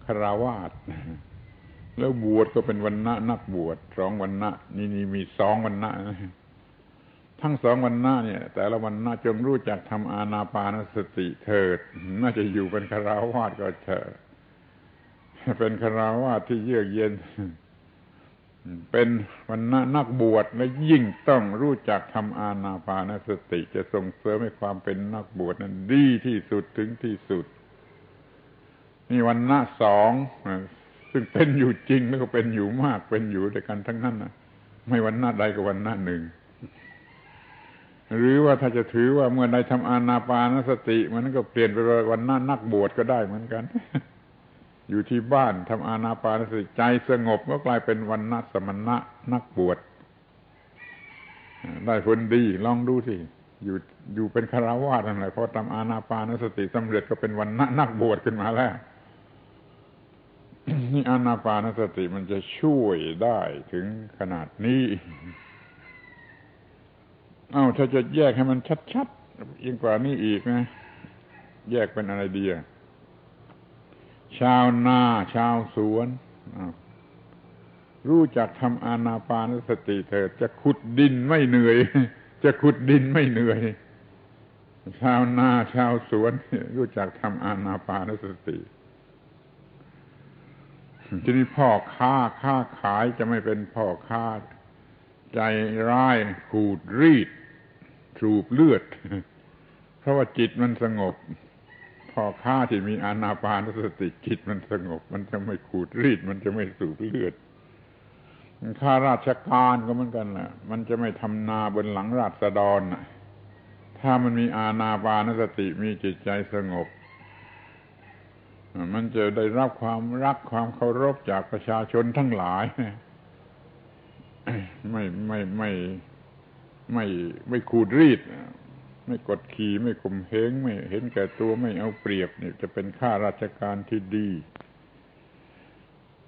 คาราวาสแล้วบวชก็เป็นวันน้านักบวชสองวันน้านี่นี่มีสองวันน้าทั้งสองวันหน้าเนี่ย แต่ละวันหน้าจงรู้จักทำอาณาปานสติเถิด น่าจะอยู่เป็นคาราวาสก็เถอะเป็นคาราวาสที่เยือกเย็น เป็นวันณะนักบวชและยิ่งต้องรู้จักทำอาณาปานสติ จะส่งเสริมให้ความเป็นนักบวชนั้นดีที่สุดถึงที่สุด นี่วันณะสองซึ่งเป็นอยู่จริงแล้วก็เป็นอยู่มากเป็นอยู่ด้วยกันทั้งนั้นนะไม่วันณะใดก็วันณะหนึ่ง หรือว่าถ้าจะถือว่าเมื่อใดทำอาณาปานสติ มันก็เปลี่ยนไปวันหน้านักบวชก็ได้เหมือนกัน อยู่ที่บ้านทำอานาปานสติใจสงบก็กลายเป็นวันนัสมณะนักบวชได้ผลดีลองดูสิอยู่อยู่เป็นคารวะอะไรพอทำอานาปานสติสำเร็จก็เป็นวันนันักบวชขึ้นมาแล้วนี่อานาปานสติมันจะช่วยได้ถึงขนาดนี้ เอา้าถ้าจะแยกให้มันชัดๆยิ่งกว่านี้อีกนะ แยกเป็นอะไรดีอะ ชาวนา ชาวสวนรู้จักทำอานาปานสติเถิด จะขุดดินไม่เหนื่อย จะขุดดินไม่เหนื่อย ชาวนาชาวสวน รู้จักทำอานาปานสติทีนี้พ่อค้าค้าขายจะไม่เป็นพ่อค้า ใจร้ายขูดรีดถูบเลือด เพราะว่าจิตมันสงบ พ่อค้าที่มีอานาปานสติจิตมันสงบ มันจะไม่ขูดรีด มันจะไม่สูบเลือดข้าราชการก็เหมือนกันแหละมันจะไม่ทำนาบนหลังราษฎรนะถ้ามันมีอาณาปานสติมีจิตใจสงบ มันจะได้รับความรักความเคารพจากประชาชนทั้งหลาย ไม่ไม่ไม่ไม่ไม่ขูดรีด ไม่กดขี่ไม่ข่มเหงไม่เห็นแก่ตัวไม่เอาเปรียบเนี่ยจะเป็นข้าราชการที่ดี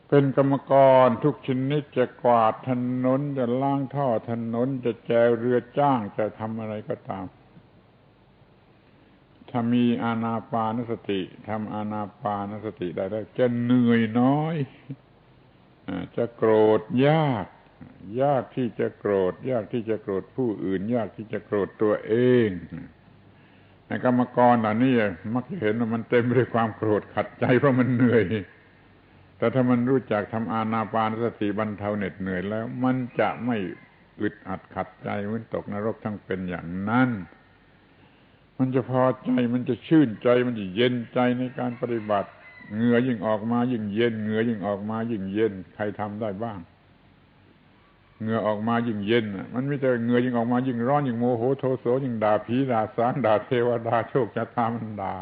เป็นกรรมกรทุกชนิดจะกวาดถนนจะล้างท่อถนนจะแจวเรือจ้างจะทำอะไรก็ตาม ถ้ามีอาณาปานสติทำอาณาปานสติได้แล้วจะเหนื่อยน้อยจะโกรธยาก ยากที่จะโกรธ ยากที่จะโกรธผู้อื่น ยากที่จะโกรธตัวเองในกรรมกรเหล่านี้มักจะเห็นว่ามันเต็มไปด้วยความโกรธขัดใจเพราะมันเหนื่อย แต่ถ้ามันรู้จักทำอานาปานสติบรรเทาเหน็ดเหนื่อยแล้ว มันจะไม่อึดอัดขัดใจเหมือนตกนรกทั้งเป็นอย่างนั้นมันจะพอใจมันจะชื่นใจมันจะเย็นใจในการปฏิบัติเหงื่อยิ่งออกมายิ่งเย็นเหงื่อยิ่งออกมายิ่งเย็น ใครทำได้บ้าง เหงื่อออกมายิ่งเย็น มันไม่ใช่เหงื่อยิ่งออกมายิ่งร้อนยิ่งโมโหโทโสยิ่งด่าผีด่าสางด่าเทวดาโชคชะตามันด่า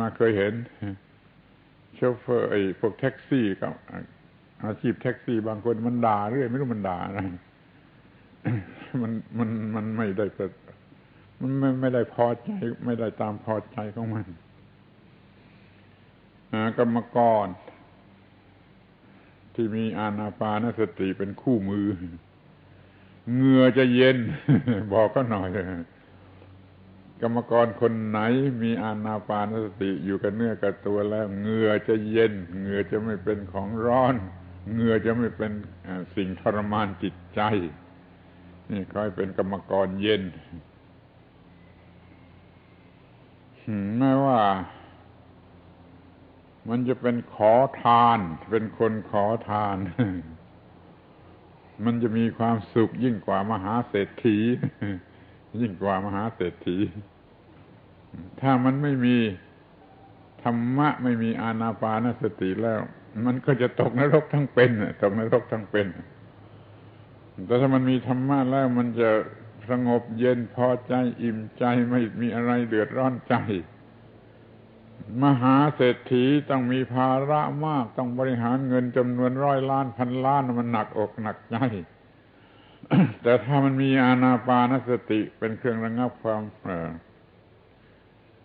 มาเคยเห็นโชเฟอร์ไอ้พวกแท็กซี่กับอาชีพแท็กซี่บางคนมันด่าเรื่อยไม่รู้มันด่าอะไรมันมันมันไม่ได้มันไม่ไม่ได้พอใจ ไม่ได้ตามพอใจของมันกรรมกร ที่มีอานาปานสติเป็นคู่มือเหงื่อจะเย็น บอกก็หน่อย กรรมกรคนไหนมีอานาปานสติอยู่กับเนื้อกับตัวแล้วเหงื่อจะเย็นเหงื่อจะไม่เป็นของร้อนเหงื่อจะไม่เป็นสิ่งทรมานจิตใจ นี่คอยเป็นกรรมกรเย็นแม้ว่า มันจะเป็นขอทาน เป็นคนขอทาน มันจะมีความสุขยิ่งกว่ามหาเศรษฐี ยิ่งกว่ามหาเศรษฐี ถ้ามันไม่มีธรรมะไม่มีอานาปานสติแล้ว มันก็จะตกนรกทั้งเป็นตกนรกทั้งเป็น แต่ถ้ามันมีธรรมะแล้วมันจะสงบเย็นพอใจอิ่มใจไม่มีอะไรเดือดร้อนใจ มหาเศรษฐีต้องมีภาระมาก ต้องบริหารเงินจำนวนร้อยล้านพันล้านมันหนักอกหนักใจแต่ถ้ามันมีอานาปานสติเป็นเครื่องระงับความ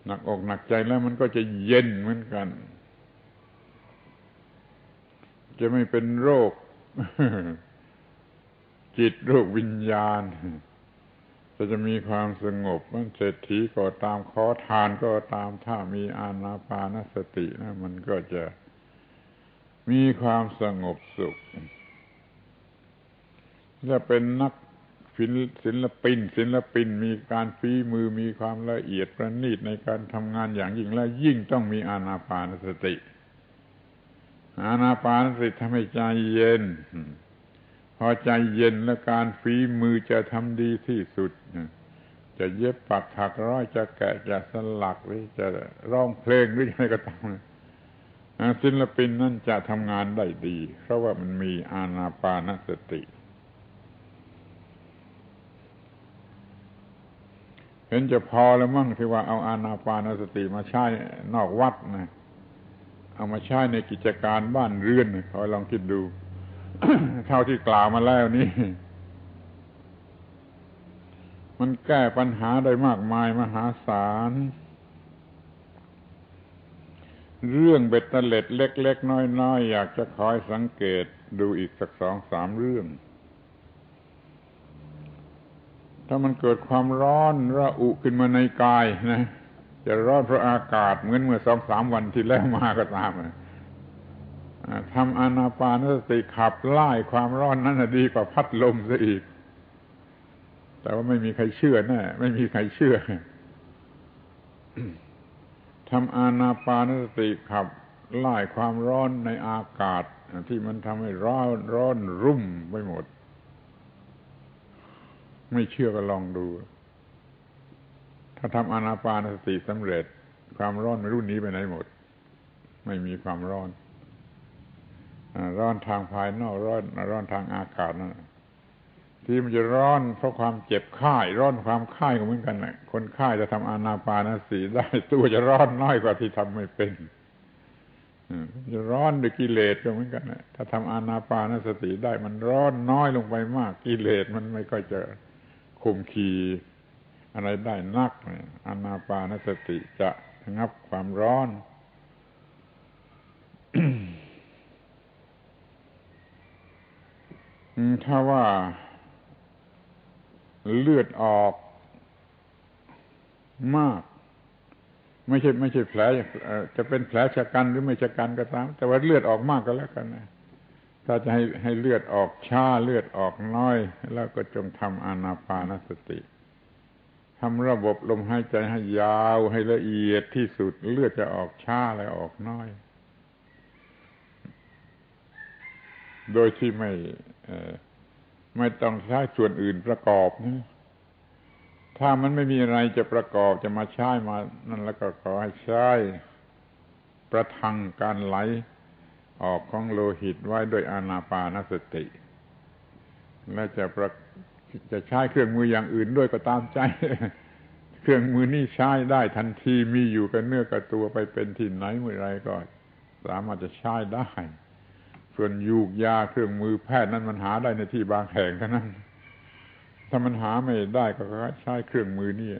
หนักอกหนักใจแล้วมันก็จะเย็นเหมือนกัน จะไม่เป็นโรค จิตโรควิญญาณ จะจะมีความสงบมันเศรษฐีก็ตามขอทานก็ตามถ้ามีอานาปานสตินะมันก็จะมีความสงบสุขจะเป็นนักศิลปินศิลปินมีการฝีมือมีความละเอียดประณีตในการทำงานอย่างยิ่งและยิ่งต้องมีอานาปานสติ อานาปานสติทำให้ใจเย็น อใจเย็นและการฝีมือจะทำดีที่สุด จะเย็บปักถักร้อยจะแกะจะสลักหรือจะร้องเพลงหรืออะไรก็ตามศิลปินนั่นจะทำงานได้ดี เพราะว่ามันมีอานาปานสติ เห็นจะพอแล้วมั่งที่ว่าเอาอานาปานสติมาใช้นอกวัดนะ เอามาใช้ในกิจการบ้านเรือนคอยลองคิดดู เท่าที่กล่าวมาแล้วนี่ มันแก้ปัญหาได้มากมายมหาศาล เรื่องเบ็ดเตล็ดเล็ก ๆ น้อย ๆ อยากจะคอยสังเกตดูอีกสักสองสามเรื่อง ถ้ามันเกิดความร้อนระอุขึ้นมาในกายนะ จะร้อนเพราะอากาศเหมือนเมื่อสองสามวันที่แล้วมาก็ตาม ทำอนาปานสติขับไล่ความร้อนนั้นดีกว่าพัดลมซะอีก แต่ว่าไม่มีใครเชื่อแน่ไม่มีใครเชื่อทำอานาปานสติขับไล่ความร้อนในอากาศ ที่มันทำให้ร้อนร้อนรุ่มไปหมด ไม่เชื่อก็ลองดู ถ้าทำอนาปานสติสำเร็จ ความร้อนไม่รู้นี้ไปไหนหมด ไม่มีความร้อน ร้อนทางภายนอกร้อน ร้อนทางอากาศนั่นที่มันจะร้อนเพราะความเจ็บไข้ร้อนความไข้ก็เหมือนกันนะคนไข้จะทำอานาปานสติได้ตัวจะร้อนน้อยกว่าที่ทำไม่เป็นจะร้อนด้วยกิเลสก็เหมือนกันนะถ้าทำอานาปานสติได้ มันร้อนน้อยลงไปมาก กิเลสมันไม่ค่อยจะคุมขีอะไรได้นักอนาปานสติจะงับความร้อน ถ้าว่าเลือดออกมาก ไม่ใช่ไม่ใช่แผลจะเป็นแผลชะกันหรือไม่ชะกันก็ตาม แต่ว่าเลือดออกมากก็แล้วกันนะถ้าจะให้ให้เลือดออกช้าเลือดออกน้อย แล้วก็จงทำอานาปานสติทำระบบลมหายใจให้ยาวให้ละเอียดที่สุดเลือดจะออกช้าและออกน้อย โดยที่ไม่ ไม่ต้องใช้ส่วนอื่นประกอบนะถ้ามันไม่มีอะไรจะประกอบจะมาใช้มานั่นแล้วก็ขอให้ใช้ประทังการไหลออกของโลหิตไว้ด้วยอานาปานสติ และจะประจะใช้เครื่องมืออย่างอื่นด้วยก็ตามใจ เครื่องมือนี่ใช้ได้ทันทีมีอยู่กับเนื้อกับตัวไปเป็นที่ไหนเมื่อไรก็ สามารถจะใช้ได้ ส่วนยูกยาเครื่องมือแพทย์นั้นมันหาได้ในที่บางแห่งเท่านั้น ถ้ามันหาไม่ได้ก็ใช้เครื่องมือนี่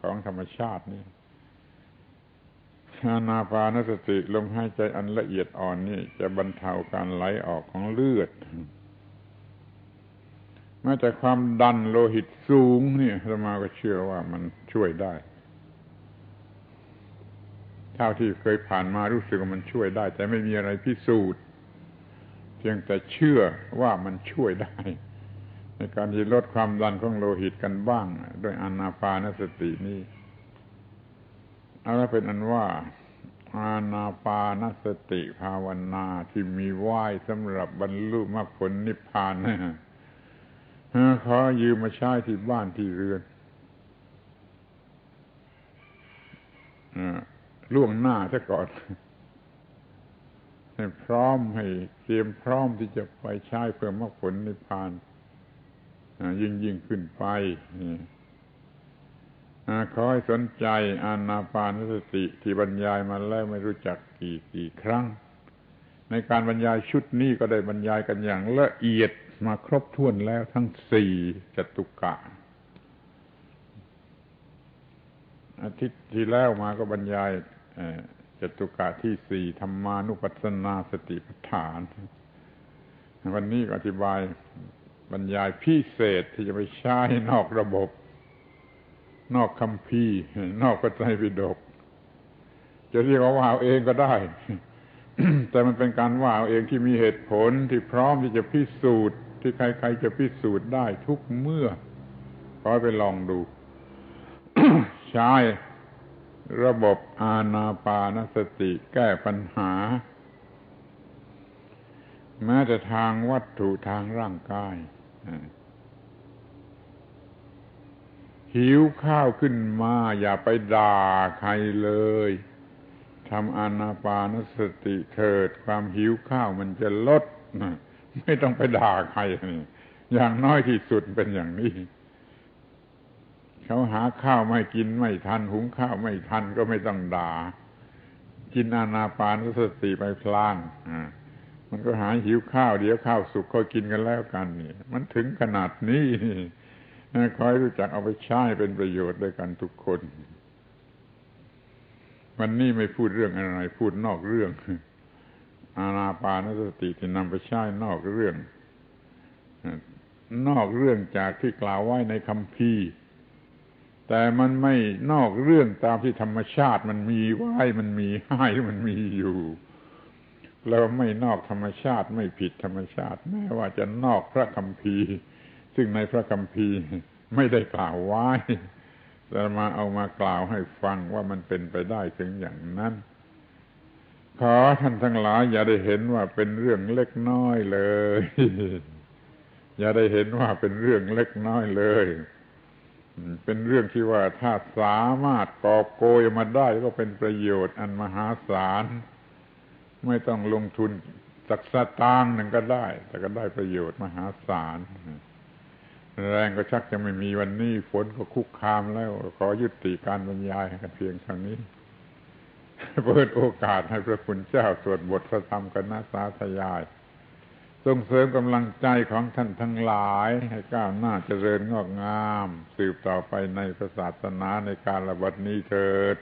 ของธรรมชาตินี่อานาปานสติลมหายใจอันละเอียดอ่อนนี่ จะบรรเทาการไหลออกของเลือดแม้แต่ความดันโลหิตสูงนี่สมาก็เชื่อว่ามันช่วยได้ เท่าที่เคยผ่านมารู้สึกว่ามันช่วยได้ แต่ไม่มีอะไรพิสูจน์ พียงแต่เชื่อว่ามันช่วยได้ ในการที่ลดความดันของโลหิตกันบ้าง ด้วยอนาปานสตินี้เอาละเป็นอันว่าอานาปานสติภาวนาที่มีไหว้สำหรับบรรลุมรรคผลนิพพานนะขอยืมมาใช้ที่บ้านที่เรือนล่วงหน้าซะก่อน ให้พร้อมให้เตรียมพร้อมที่จะไปใช้เพื่อมรรคผลนิพพานยิ่งยิ่งขึ้นไปขอให้สนใจอานาปานสติที่บรรยายมาแล้วไม่รู้จักกี่กี่ครั้ง ในการบรรยายชุดนี้ก็ได้บรรยายกันอย่างละเอียดมาครบถ้วนแล้วทั้งสี่จตุกะ อาทิตย์ที่แล้วมาก็บรรยาย จตุกะที่สี่ธรรมานุปัสสนาสติปัฏฐาน วันนี้อธิบายบรรยายพิเศษที่จะไปใช้นอกระบบ นอกคำพีนอกพระไตรปิฎกจะเรียกว่าว่าเองก็ได้ แต่มันเป็นการว่าเอาเองที่มีเหตุผลที่พร้อมที่จะพิสูจน์ ที่ใครๆจะพิสูจน์ได้ทุกเมื่อขอไปลองดูใช้ ระบบอาณาปานสติแก้ปัญหา แม้แต่ทางวัตถุทางร่างกาย หิวข้าวขึ้นมา อย่าไปด่าใครเลยทำอานาปานสติเถิด ความหิวข้าวมันจะลด ไม่ต้องไปด่าใคร อย่างน้อยที่สุดเป็นอย่างนี้ เขาหาข้าวไม่กินไม่ทัน หุงข้าวไม่ทันก็ไม่ต้องด่า กินอานาปานสติไปพลางอ่ามันก็หาหิวข้าวเดี๋ยวข้าวสุกก็กินกันแล้วกันนี่มันถึงขนาดนี้คอยรู้จักเอาไปใช้เป็นประโยชน์ด้วยกันทุกคน วันนี้ไม่พูดเรื่องอะไร พูดนอกเรื่อง อาณาปานสติที่นำไปใช้นอกเรื่อง นอกเรื่องจากที่กล่าวไว้ในคำพี แต่มันไม่นอกเรื่องตามที่ธรรมชาติมันมีไว้มันมีให้มันมีอยู่ แล้วไม่นอกธรรมชาติไม่ผิดธรรมชาติ แม้ว่าจะนอกพระคำพีร์ ซึ่งในพระคำพีร์ไม่ได้กล่าวไว้แต่มาเอามากล่าวให้ฟังว่ามันเป็นไปได้ถึงอย่างนั้นขอท่านทั้งหลาย อย่าได้เห็นว่าเป็นเรื่องเล็กน้อยเลย อย่าได้เห็นว่าเป็นเรื่องเล็กน้อยเลย เป็นเรื่องที่ว่าถ้าสามารถกอบโกยมาได้ก็เป็นประโยชน์อันมหาศาล ไม่ต้องลงทุนสักสตางค์หนึ่งก็ได้ แต่ก็ได้ประโยชน์มหาศาล แรงก็ชักจะไม่มีวันนี้ฝนก็คุกคามแล้ว ขอยุติการบรรยายกันเพียงเท่านี้ เปิดโอกาสให้พระคุณเจ้าสวดบทพระธรรมกันนาสาธยาย ส่งเสริมกำลังใจของท่านทั้งหลาย ให้ก้าวหน้าเจริญงอกงาม สืบต่อไปในศาสนาในการระบัดนี้เถิด